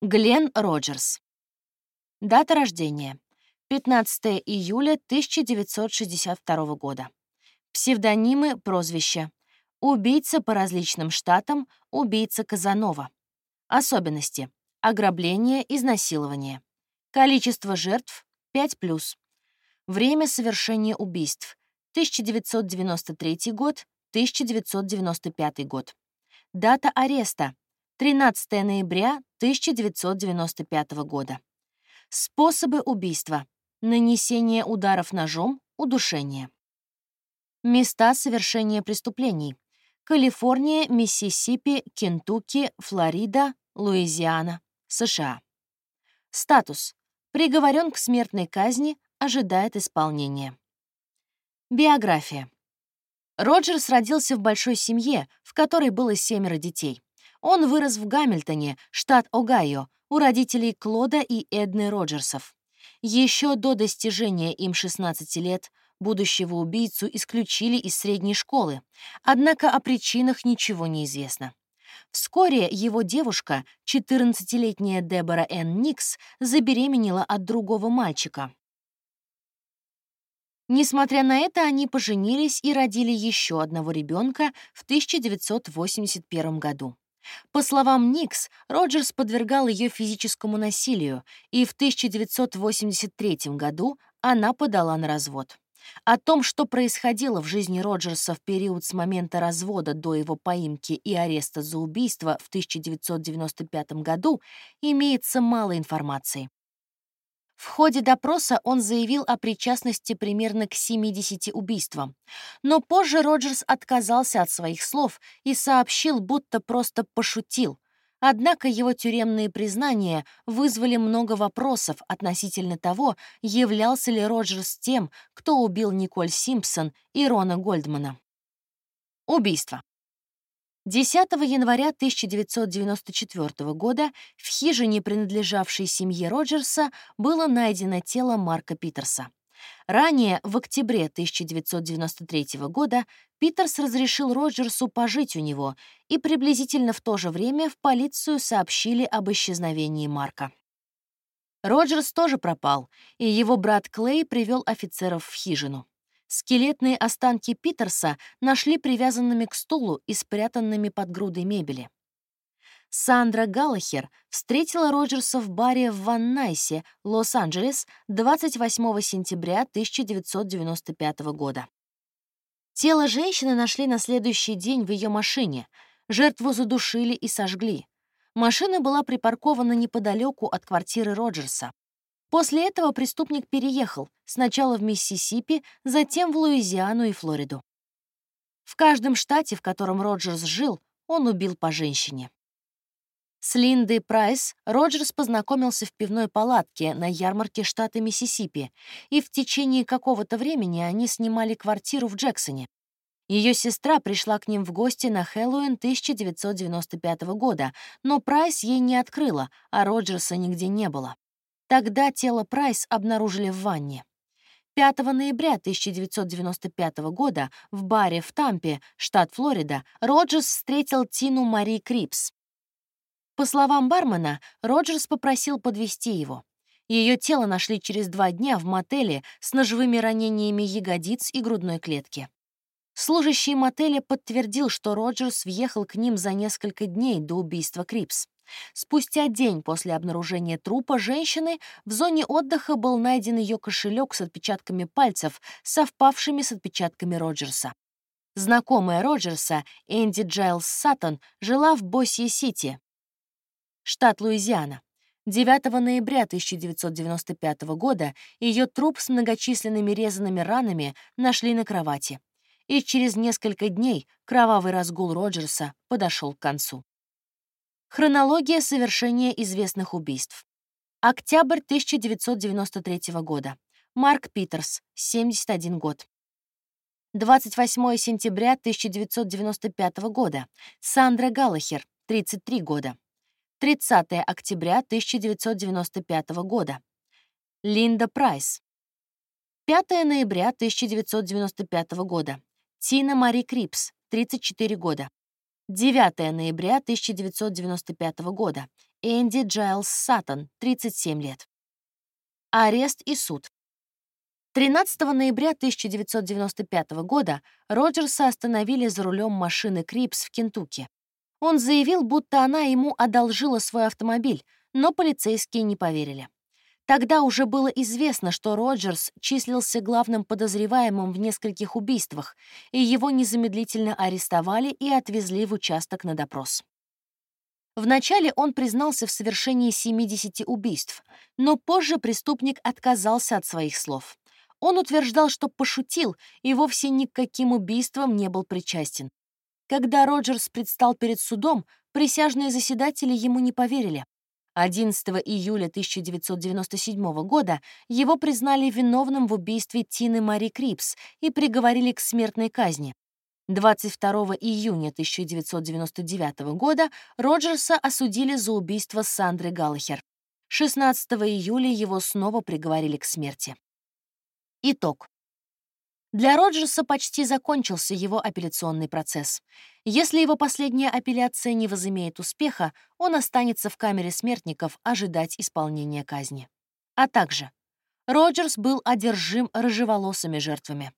Глен Роджерс. Дата рождения. 15 июля 1962 года. Псевдонимы, прозвища. Убийца по различным штатам, убийца Казанова. Особенности. Ограбление, изнасилование. Количество жертв — 5+. Время совершения убийств. 1993 год, 1995 год. Дата ареста. 13 ноября 1995 года. Способы убийства. Нанесение ударов ножом, удушение. Места совершения преступлений. Калифорния, Миссисипи, Кентукки, Флорида, Луизиана, США. Статус. Приговорен к смертной казни, ожидает исполнения. Биография. Роджерс родился в большой семье, в которой было семеро детей. Он вырос в Гамильтоне, штат Огайо, у родителей Клода и Эдны Роджерсов. Еще до достижения им 16 лет будущего убийцу исключили из средней школы, однако о причинах ничего не известно. Вскоре его девушка, 14-летняя Дебора Энн Никс, забеременела от другого мальчика. Несмотря на это, они поженились и родили еще одного ребенка в 1981 году. По словам Никс, Роджерс подвергал ее физическому насилию, и в 1983 году она подала на развод. О том, что происходило в жизни Роджерса в период с момента развода до его поимки и ареста за убийство в 1995 году, имеется мало информации. В ходе допроса он заявил о причастности примерно к 70 убийствам. Но позже Роджерс отказался от своих слов и сообщил, будто просто пошутил. Однако его тюремные признания вызвали много вопросов относительно того, являлся ли Роджерс тем, кто убил Николь Симпсон и Рона Гольдмана. Убийство. 10 января 1994 года в хижине, принадлежавшей семье Роджерса, было найдено тело Марка Питерса. Ранее, в октябре 1993 года, Питерс разрешил Роджерсу пожить у него, и приблизительно в то же время в полицию сообщили об исчезновении Марка. Роджерс тоже пропал, и его брат Клей привел офицеров в хижину. Скелетные останки Питерса нашли привязанными к стулу и спрятанными под грудой мебели. Сандра Галлахер встретила Роджерса в баре в Ван Найсе, Лос-Анджелес, 28 сентября 1995 года. Тело женщины нашли на следующий день в ее машине. Жертву задушили и сожгли. Машина была припаркована неподалеку от квартиры Роджерса. После этого преступник переехал, сначала в Миссисипи, затем в Луизиану и Флориду. В каждом штате, в котором Роджерс жил, он убил по женщине. С Линдой Прайс Роджерс познакомился в пивной палатке на ярмарке штата Миссисипи, и в течение какого-то времени они снимали квартиру в Джексоне. Ее сестра пришла к ним в гости на Хэллоуин 1995 года, но Прайс ей не открыла, а Роджерса нигде не было. Тогда тело Прайс обнаружили в ванне. 5 ноября 1995 года в баре в Тампе, штат Флорида, Роджерс встретил Тину Мари Крипс. По словам бармена, Роджерс попросил подвезти его. Ее тело нашли через два дня в мотеле с ножевыми ранениями ягодиц и грудной клетки. Служащий мотеля подтвердил, что Роджерс въехал к ним за несколько дней до убийства Крипс. Спустя день после обнаружения трупа женщины в зоне отдыха был найден ее кошелек с отпечатками пальцев, совпавшими с отпечатками Роджерса. Знакомая Роджерса, Энди Джайлс Саттон, жила в Боссьер-Сити, штат Луизиана. 9 ноября 1995 года ее труп с многочисленными резаными ранами нашли на кровати. И через несколько дней кровавый разгул Роджерса подошел к концу. Хронология совершения известных убийств. Октябрь 1993 года. Марк Питерс, 71 год. 28 сентября 1995 года. Сандра Галлахер, 33 года. 30 октября 1995 года. Линда Прайс. 5 ноября 1995 года. Тина Мари Крипс, 34 года. 9 ноября 1995 года. Энди Джайлс Саттон, 37 лет. Арест и суд. 13 ноября 1995 года Роджерса остановили за рулем машины Крипс в Кентукки. Он заявил, будто она ему одолжила свой автомобиль, но полицейские не поверили. Тогда уже было известно, что Роджерс числился главным подозреваемым в нескольких убийствах, и его незамедлительно арестовали и отвезли в участок на допрос. Вначале он признался в совершении 70 убийств, но позже преступник отказался от своих слов. Он утверждал, что пошутил и вовсе ни к каким убийствам не был причастен. Когда Роджерс предстал перед судом, присяжные заседатели ему не поверили. 11 июля 1997 года его признали виновным в убийстве Тины Мари Крипс и приговорили к смертной казни. 22 июня 1999 года Роджерса осудили за убийство Сандры Галлахер. 16 июля его снова приговорили к смерти. Итог. Для Роджерса почти закончился его апелляционный процесс. Если его последняя апелляция не возымеет успеха, он останется в камере смертников ожидать исполнения казни. А также Роджерс был одержим рыжеволосыми жертвами.